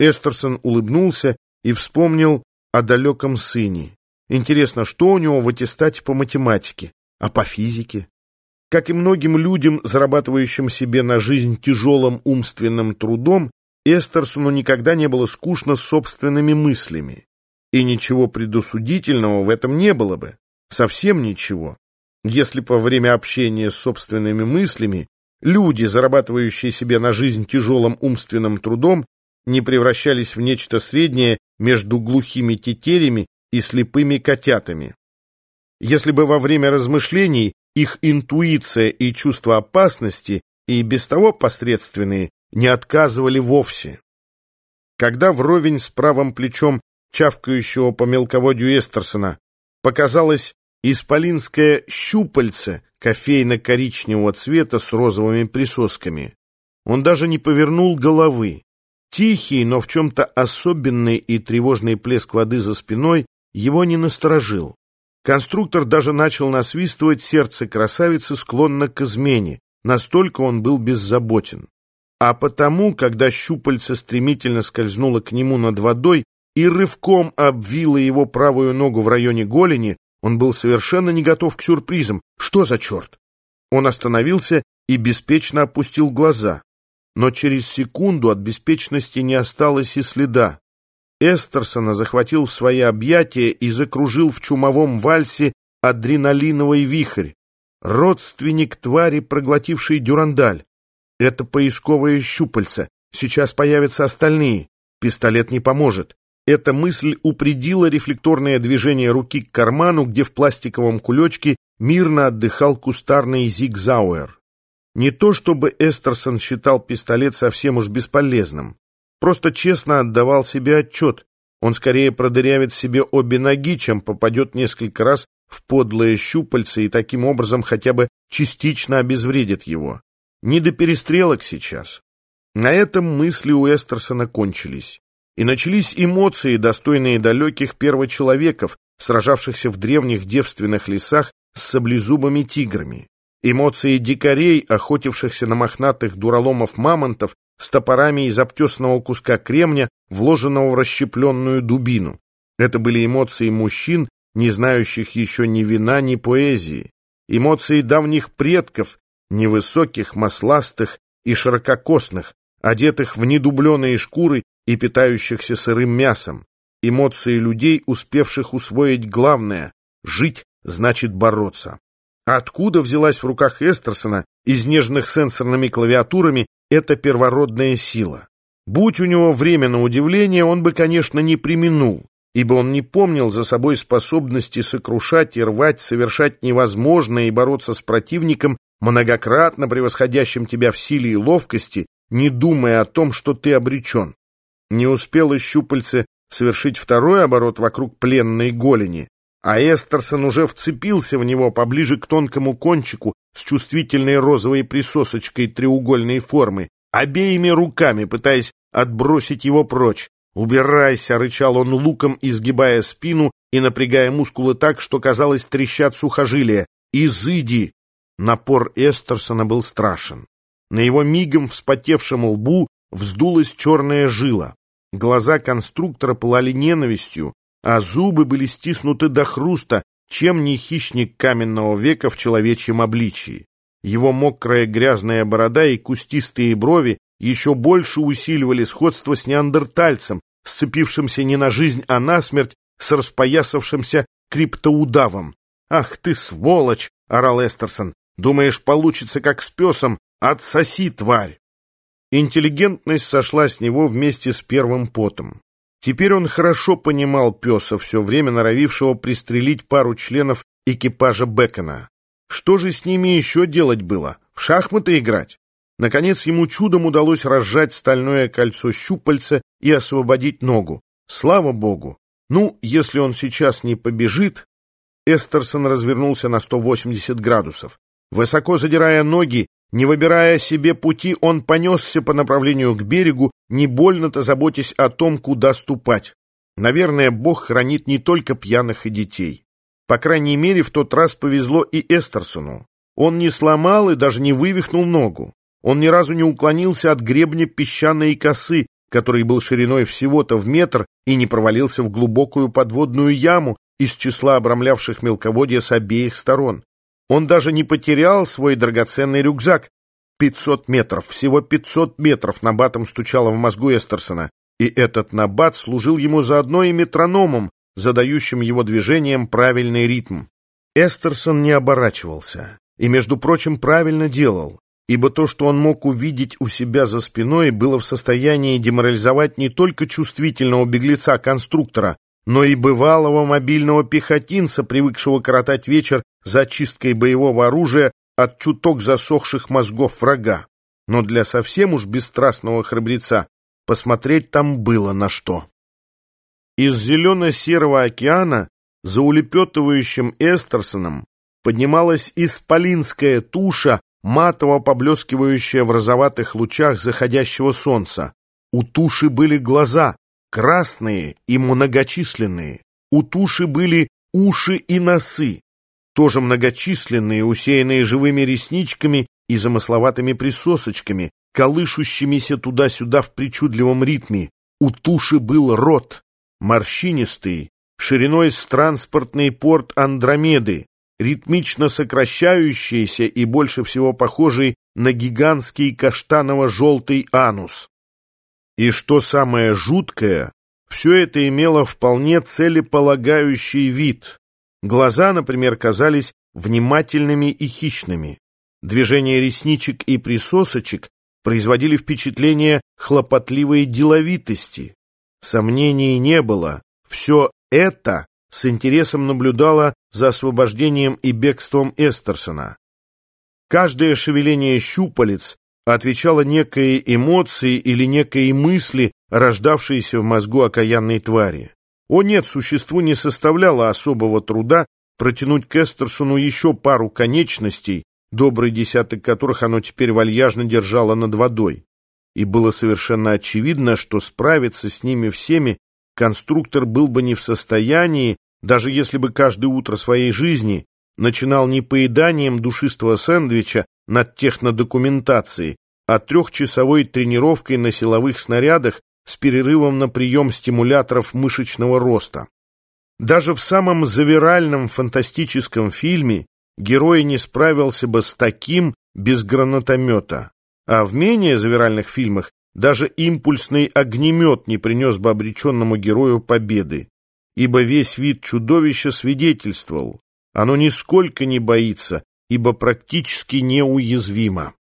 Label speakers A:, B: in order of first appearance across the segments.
A: Эстерсон улыбнулся и вспомнил о далеком сыне. Интересно, что у него в аттестате по математике, а по физике? Как и многим людям, зарабатывающим себе на жизнь тяжелым умственным трудом, Эстерсону никогда не было скучно с собственными мыслями. И ничего предосудительного в этом не было бы. Совсем ничего. Если по время общения с собственными мыслями люди, зарабатывающие себе на жизнь тяжелым умственным трудом, не превращались в нечто среднее между глухими тетерями и слепыми котятами. Если бы во время размышлений их интуиция и чувство опасности, и без того посредственные, не отказывали вовсе. Когда вровень с правым плечом чавкающего по мелководью Эстерсона показалось исполинское щупальце кофейно-коричневого цвета с розовыми присосками, он даже не повернул головы. Тихий, но в чем-то особенный и тревожный плеск воды за спиной его не насторожил. Конструктор даже начал насвистывать сердце красавицы склонно к измене, настолько он был беззаботен. А потому, когда щупальце стремительно скользнуло к нему над водой и рывком обвило его правую ногу в районе голени, он был совершенно не готов к сюрпризам. Что за черт? Он остановился и беспечно опустил глаза но через секунду от беспечности не осталось и следа. Эстерсона захватил в свои объятия и закружил в чумовом вальсе адреналиновый вихрь. Родственник твари, проглотившей дюрандаль. Это поисковое щупальце. Сейчас появятся остальные. Пистолет не поможет. Эта мысль упредила рефлекторное движение руки к карману, где в пластиковом кулечке мирно отдыхал кустарный зигзауэр. Не то чтобы Эстерсон считал пистолет совсем уж бесполезным, просто честно отдавал себе отчет. Он скорее продырявит себе обе ноги, чем попадет несколько раз в подлое щупальце и таким образом хотя бы частично обезвредит его. Не до перестрелок сейчас. На этом мысли у Эстерсона кончились. И начались эмоции, достойные далеких первочеловеков, сражавшихся в древних девственных лесах с саблезубыми тиграми. Эмоции дикарей, охотившихся на мохнатых дураломов мамонтов с топорами из обтесанного куска кремня, вложенного в расщепленную дубину. Это были эмоции мужчин, не знающих еще ни вина, ни поэзии. Эмоции давних предков, невысоких, масластых и ширококосных, одетых в недубленные шкуры и питающихся сырым мясом. Эмоции людей, успевших усвоить главное — жить значит бороться. Откуда взялась в руках Эстерсона, изнеженных сенсорными клавиатурами, эта первородная сила? Будь у него время на удивление, он бы, конечно, не применул, ибо он не помнил за собой способности сокрушать и рвать, совершать невозможное и бороться с противником, многократно превосходящим тебя в силе и ловкости, не думая о том, что ты обречен. Не успело щупальце совершить второй оборот вокруг пленной голени, а Эстерсон уже вцепился в него поближе к тонкому кончику с чувствительной розовой присосочкой треугольной формы, обеими руками пытаясь отбросить его прочь. «Убирайся!» — рычал он луком, изгибая спину и напрягая мускулы так, что, казалось, трещат сухожилия. «Изыди!» Напор Эстерсона был страшен. На его мигом вспотевшем лбу вздулась черная жила. Глаза конструктора пылали ненавистью, а зубы были стиснуты до хруста, чем не хищник каменного века в человечьем обличии. Его мокрая грязная борода и кустистые брови еще больше усиливали сходство с неандертальцем, сцепившимся не на жизнь, а на смерть с распоясавшимся криптоудавом. «Ах ты, сволочь!» — орал Эстерсон. «Думаешь, получится как с песом? Отсоси, тварь!» Интеллигентность сошла с него вместе с первым потом. Теперь он хорошо понимал песа, все время норовившего пристрелить пару членов экипажа Бекона. Что же с ними еще делать было? В шахматы играть? Наконец ему чудом удалось разжать стальное кольцо щупальца и освободить ногу. Слава богу! Ну, если он сейчас не побежит... Эстерсон развернулся на 180 градусов. Высоко задирая ноги, не выбирая себе пути, он понесся по направлению к берегу, не больно-то заботясь о том, куда ступать. Наверное, Бог хранит не только пьяных и детей. По крайней мере, в тот раз повезло и Эстерсону. Он не сломал и даже не вывихнул ногу. Он ни разу не уклонился от гребня песчаной косы, который был шириной всего-то в метр и не провалился в глубокую подводную яму из числа обрамлявших мелководья с обеих сторон. Он даже не потерял свой драгоценный рюкзак. 500 метров, всего 500 метров набатом стучало в мозгу Эстерсона, и этот набат служил ему заодно и метрономом, задающим его движениям правильный ритм. Эстерсон не оборачивался и, между прочим, правильно делал, ибо то, что он мог увидеть у себя за спиной, было в состоянии деморализовать не только чувствительного беглеца-конструктора, но и бывалого мобильного пехотинца, привыкшего коротать вечер за чисткой боевого оружия от чуток засохших мозгов врага. Но для совсем уж бесстрастного храбреца посмотреть там было на что. Из зелено-серого океана за улепетывающим Эстерсоном поднималась исполинская туша, матово поблескивающая в розоватых лучах заходящего солнца. У туши были глаза, красные и многочисленные. У туши были уши и носы, тоже многочисленные, усеянные живыми ресничками и замысловатыми присосочками, колышущимися туда-сюда в причудливом ритме. У туши был рот, морщинистый, шириной с транспортный порт Андромеды, ритмично сокращающийся и больше всего похожий на гигантский каштаново-желтый анус. И что самое жуткое, все это имело вполне целеполагающий вид. Глаза, например, казались внимательными и хищными. Движения ресничек и присосочек производили впечатление хлопотливой деловитости. Сомнений не было, все это с интересом наблюдало за освобождением и бегством Эстерсона. Каждое шевеление щупалец отвечало некой эмоции или некой мысли, рождавшейся в мозгу окаянной твари. О нет, существу не составляло особого труда протянуть к Эстерсону еще пару конечностей, добрый десяток которых оно теперь вальяжно держало над водой. И было совершенно очевидно, что справиться с ними всеми конструктор был бы не в состоянии, даже если бы каждое утро своей жизни начинал не поеданием душистого сэндвича над технодокументацией, а трехчасовой тренировкой на силовых снарядах с перерывом на прием стимуляторов мышечного роста. Даже в самом завиральном фантастическом фильме герой не справился бы с таким без гранатомета, а в менее завиральных фильмах даже импульсный огнемет не принес бы обреченному герою победы, ибо весь вид чудовища свидетельствовал, оно нисколько не боится, ибо практически неуязвимо.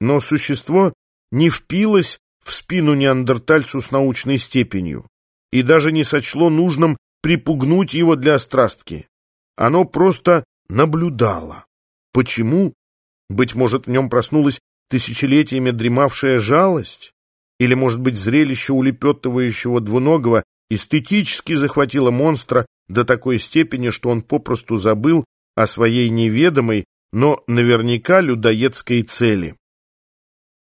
A: Но существо не впилось в спину неандертальцу с научной степенью и даже не сочло нужным припугнуть его для острастки. Оно просто наблюдало. Почему? Быть может, в нем проснулась тысячелетиями дремавшая жалость? Или, может быть, зрелище улепетывающего двуногого эстетически захватило монстра до такой степени, что он попросту забыл о своей неведомой, но наверняка людоедской цели.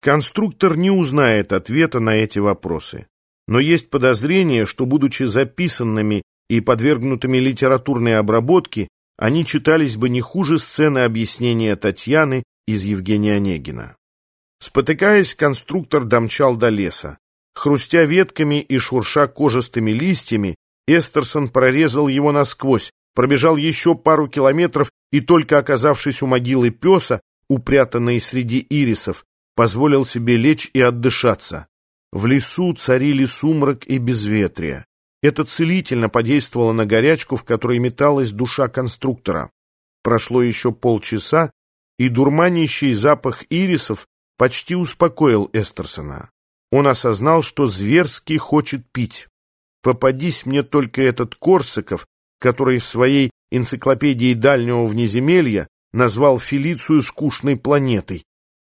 A: Конструктор не узнает ответа на эти вопросы, но есть подозрение, что, будучи записанными и подвергнутыми литературной обработке, они читались бы не хуже сцены объяснения Татьяны из Евгения Онегина. Спотыкаясь, конструктор домчал до леса. Хрустя ветками и шурша кожистыми листьями, Эстерсон прорезал его насквозь, пробежал еще пару километров и, только оказавшись у могилы песа, упрятанной среди ирисов, позволил себе лечь и отдышаться. В лесу царили сумрак и безветрие. Это целительно подействовало на горячку, в которой металась душа конструктора. Прошло еще полчаса, и дурманящий запах ирисов почти успокоил Эстерсона. Он осознал, что зверски хочет пить. Попадись мне только этот Корсаков, который в своей энциклопедии дальнего внеземелья назвал Фелицию скучной планетой.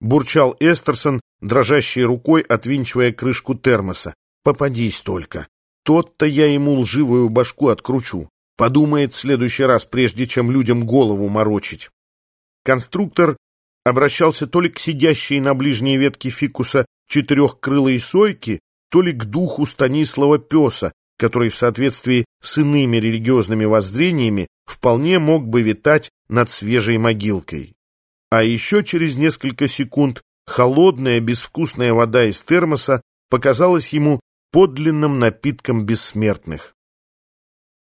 A: Бурчал Эстерсон, дрожащей рукой отвинчивая крышку термоса. Попадись только. Тот-то я ему лживую башку откручу. Подумает в следующий раз, прежде чем людям голову морочить. Конструктор обращался то ли к сидящей на ближней ветке фикуса четырехкрылой сойки, то ли к духу Станислава Песа, который в соответствии с иными религиозными воззрениями вполне мог бы витать над свежей могилкой. А еще через несколько секунд холодная безвкусная вода из термоса показалось ему подлинным напитком бессмертных.